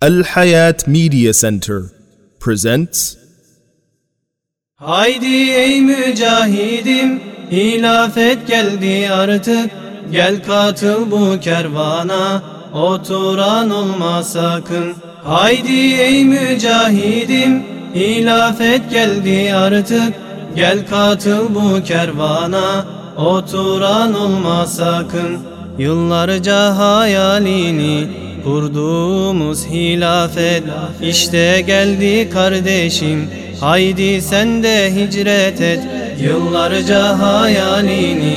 Al Hayat Media Center presents Haydi ey mücahidim hilafet geldi artık. Gel katıl bu kervana oturan olma sakın. Haydi ey mücahidim hilafet geldi artık. Gel katıl bu kervana oturan olma sakın. Yıllarca hayalini kurduğumuz hilafet işte geldi kardeşim. Haydi sen de hicret et Yıllarca hayalini.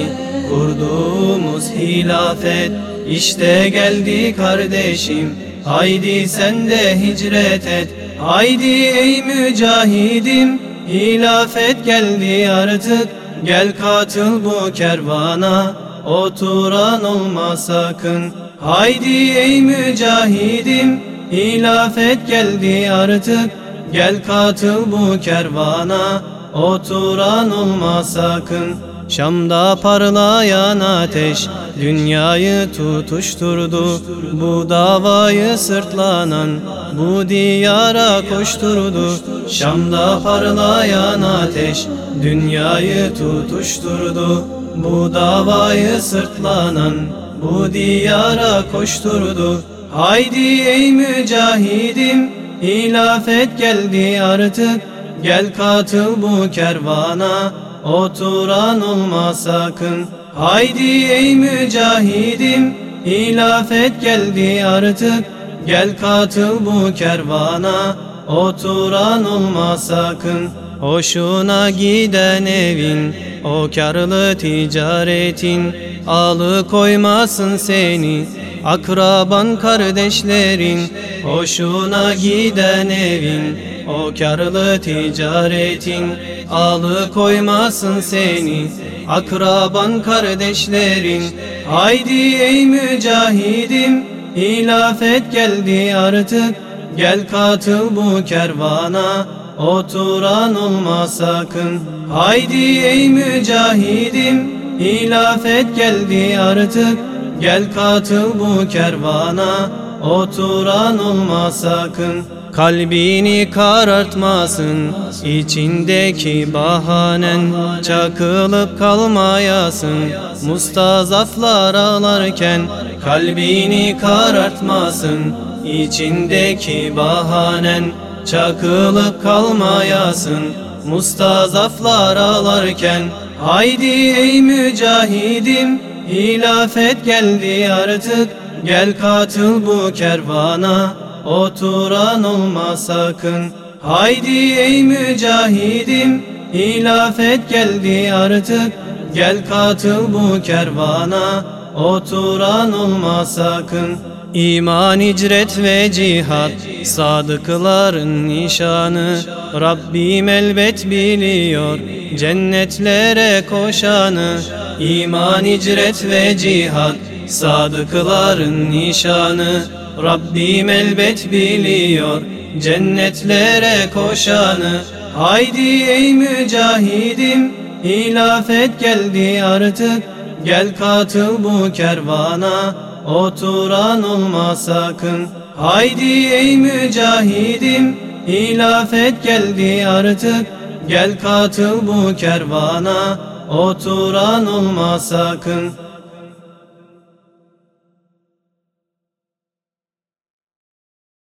Kurduğumuz hilafet işte geldi kardeşim. Haydi sen de hicret et Haydi ey mücahidim. Hilafet geldi artık Gel katıl bu kervana. Oturan olma sakın Haydi ey mücahidim Hilafet geldi artık. Gel katıl bu kervana Oturan olma sakın. Şam'da parlayan ateş Dünyayı tutuşturdu. Bu davayı sırtlanan Bu diyara koşturdu. Şam'da parlayan ateş Dünyayı tutuşturdu. Bu davayı sırtlanan Bu diyara koşturdu. Haydi ey mücahidim Hilafet geldi artık. Gel katıl bu kervana Oturan olma sakın. Haydi ey mücahidim Hilafet geldi artık. Gel katıl bu kervana Oturan olma sakın Hoşuna giden evin O karlı ticaretin Alıkoymasın seni Akraban kardeşlerin. Hoşuna giden evin O karlı ticaretin Alıkoymasın seni Akraban kardeşlerin. Haydi ey mücahidim Hilafet geldi artık. Gel katıl bu kervana Oturan olma sakın. Haydi ey mücahidim Hilafet geldi artık. Gel katıl bu kervana Oturan olma sakın. Kalbini karartmasın içindeki bahanen. Çakılıp kalmayasın Mustazaflar ağlarken. Kalbini karartmasın içindeki bahanen Çakılıp kalmayasın Mustazaflar ağlarken Haydi ey mücahidim Hilafet geldi artık. Gel katıl bu kervana Oturan olma sakın. Haydi ey mücahidim Hilafet geldi artık. Gel katıl bu kervana Oturan olma sakın İman, icret ve cihat Sadıkların nişanı. Rabbim elbet biliyor Cennetlere koşanı. İman, icret ve cihat Sadıkların nişanı. Rabbim elbet biliyor Cennetlere koşanı. Haydi ey mücahidim Hilafet geldi artık. Gel katıl bu kervana Oturan olma sakın. Haydi ey mücahidim Hilafet geldi artık. Gel katıl bu kervana Oturan olma sakın